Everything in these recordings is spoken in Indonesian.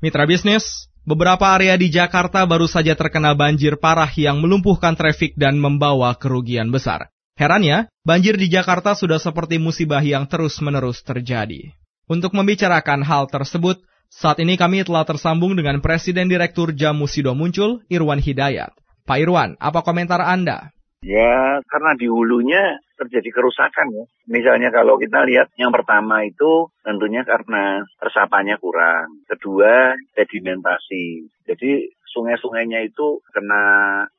Mitra bisnis, beberapa area di Jakarta baru saja terkena banjir parah yang melumpuhkan trafik dan membawa kerugian besar. Herannya, banjir di Jakarta sudah seperti musibah yang terus-menerus terjadi. Untuk membicarakan hal tersebut, saat ini kami telah tersambung dengan Presiden Direktur Jamu Sido Muncul, Irwan Hidayat. Pak Irwan, apa komentar Anda? Ya, karena di hulunya terjadi kerusakan ya. Misalnya kalau kita lihat yang pertama itu tentunya karena resapannya kurang. Kedua, sedimentasi. Jadi sungai-sungainya itu kena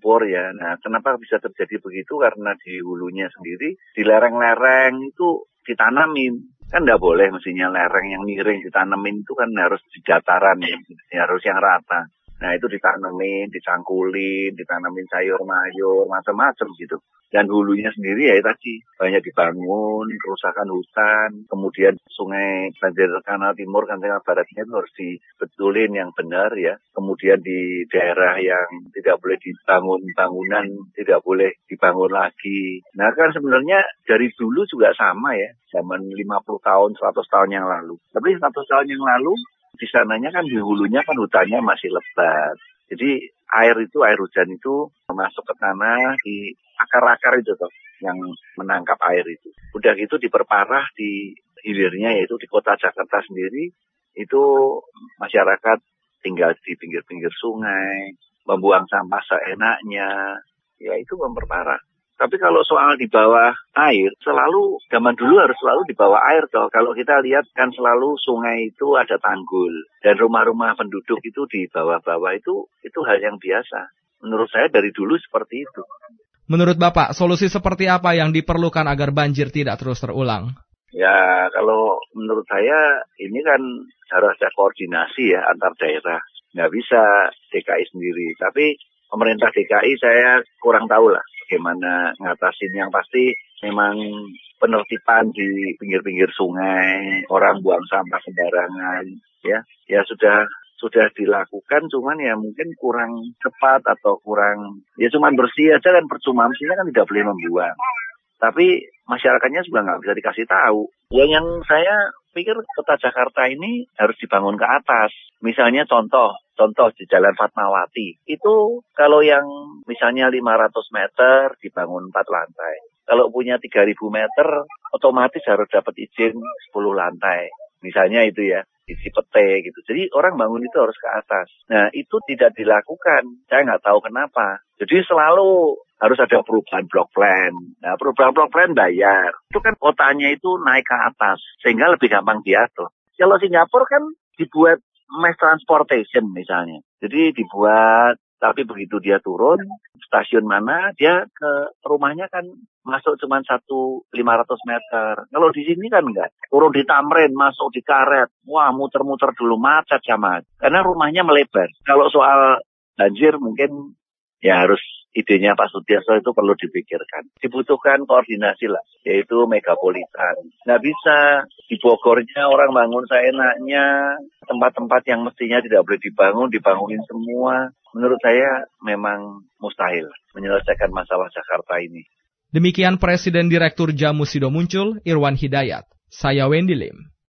bor ya. Nah, kenapa bisa terjadi begitu? Karena di hulunya sendiri, di lereng-lereng itu ditanamin. Kan nggak boleh mestinya lereng yang miring ditanamin itu kan harus di dataran ya, harus yang rata. Nah itu ditanemin, dicangkulin, ditanamin sayur mayur, macam-macam gitu. Dan hulunya sendiri ya tadi banyak dibangun, kerusakan hutan, kemudian sungai banjir kanal timur, kanal baratnya itu harus dibetulin yang benar ya. Kemudian di daerah yang tidak boleh dibangun bangunan, tidak boleh dibangun lagi. Nah kan sebenarnya dari dulu juga sama ya, zaman 50 tahun, 100 tahun yang lalu. Tapi 100 tahun yang lalu di sananya kan di hulunya kan hutannya masih lebat. Jadi air itu, air hujan itu masuk ke tanah di akar-akar itu toh yang menangkap air itu. Udah gitu diperparah di hilirnya yaitu di kota Jakarta sendiri itu masyarakat tinggal di pinggir-pinggir sungai, membuang sampah seenaknya, ya itu memperparah. Tapi kalau soal di bawah air, selalu zaman dulu harus selalu di bawah air toh. Kalau kita lihat kan selalu sungai itu ada tanggul dan rumah-rumah penduduk itu di bawah-bawah itu itu hal yang biasa. Menurut saya dari dulu seperti itu. Menurut Bapak, solusi seperti apa yang diperlukan agar banjir tidak terus terulang? Ya, kalau menurut saya ini kan harus ada koordinasi ya antar daerah. Nggak bisa DKI sendiri. Tapi pemerintah DKI saya kurang tahu lah bagaimana ngatasin yang pasti memang penertiban di pinggir-pinggir sungai, orang buang sampah sembarangan, ya, ya sudah sudah dilakukan, cuman ya mungkin kurang cepat atau kurang, ya cuman bersih aja kan percuma, mestinya kan tidak boleh membuang. Tapi masyarakatnya juga nggak bisa dikasih tahu. Ya yang saya pikir kota Jakarta ini harus dibangun ke atas. Misalnya contoh, contoh di Jalan Fatmawati. Itu kalau yang misalnya 500 meter dibangun 4 lantai. Kalau punya 3000 meter, otomatis harus dapat izin 10 lantai. Misalnya itu ya, di Cipete gitu. Jadi orang bangun itu harus ke atas. Nah itu tidak dilakukan. Saya nggak tahu kenapa. Jadi selalu harus ada perubahan blok plan. Nah, perubahan blok plan bayar. Itu kan kotanya itu naik ke atas, sehingga lebih gampang diatur. Kalau Singapura kan dibuat mass transportation misalnya. Jadi dibuat, tapi begitu dia turun, stasiun mana, dia ke rumahnya kan masuk cuma satu lima ratus meter. Kalau di sini kan enggak. Turun di Tamrin, masuk di karet. Wah, muter-muter dulu macet sama. Karena rumahnya melebar. Kalau soal banjir mungkin ya harus idenya Pak Sutiarso itu perlu dipikirkan. Dibutuhkan koordinasi lah, yaitu megapolitan. Nggak bisa di Bogornya orang bangun seenaknya, tempat-tempat yang mestinya tidak boleh dibangun, dibangunin semua. Menurut saya memang mustahil menyelesaikan masalah Jakarta ini. Demikian Presiden Direktur Jamu Sido Muncul, Irwan Hidayat. Saya Wendy Lim.